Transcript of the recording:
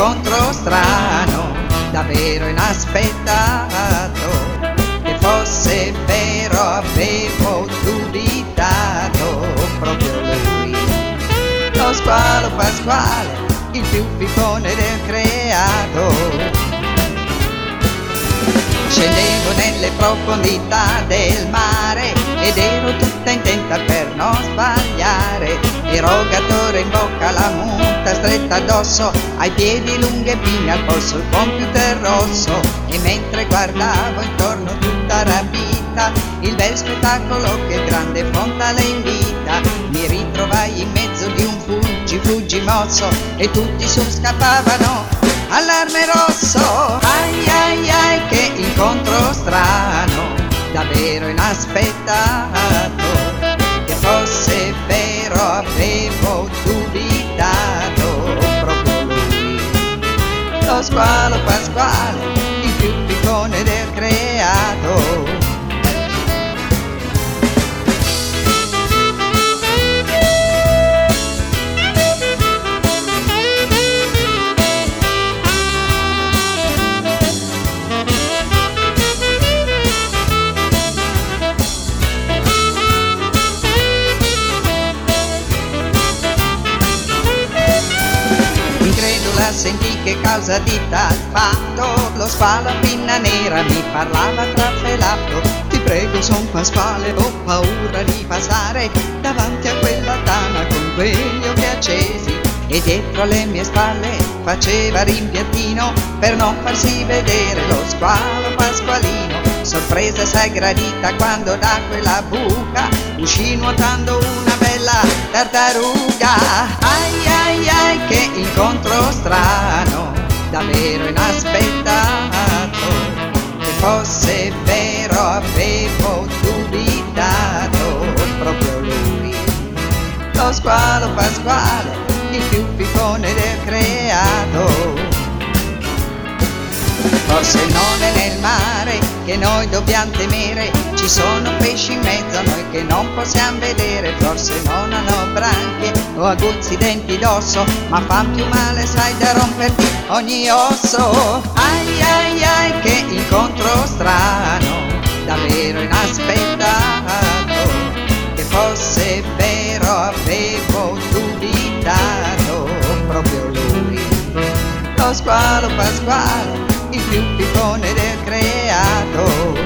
incontro strano, davvero inaspettato, che fosse vero avevo dubitato proprio lui. Lo squalo pasquale, il più pippone del creato. Scendevo nelle profondità del mare ed ero tutta intenta per non sbagliare. Erogatore in bocca alla multa stretta addosso, ai piedi lunghe pinne al polso il computer rosso. E mentre guardavo intorno tutta rapita, il bel spettacolo che grande fontale invita, mi ritrovai in mezzo di un fuggi fuggi mosso e tutti su scappavano. Allarme davvero inaspettato, che fosse vero avevo dubitato. Proprio lui. Lo squalo pasquale, Incredula sentì che causa di tal fatto Lo spalo a pinna nera mi parlava trafelato Ti prego son Pasquale ho paura di passare Davanti a quella tana con quegli occhi accesi E dietro alle mie spalle faceva rimpiattino Per non farsi vedere lo squalo pasqualino. Sorpresa sai gradita quando da quella buca Uscì nuotando una bella tartaruga. Ai ai ai che incontro strano Davvero inaspettato. Che fosse vero avevo dubitato. Proprio lui Lo squalo pasquale Il più piccone del creato. Forse non è nel mare che noi dobbiamo temere, ci sono pesci in mezzo a noi che non possiamo vedere, forse non hanno branchie o aguzzi denti d'osso, ma fan più male sai da romperti ogni osso. Ai ai ai che incontro strano, davvero inaspettato, che fosse vero avevo dubitato proprio lui. Lo squalo pasquale il più piccone del creato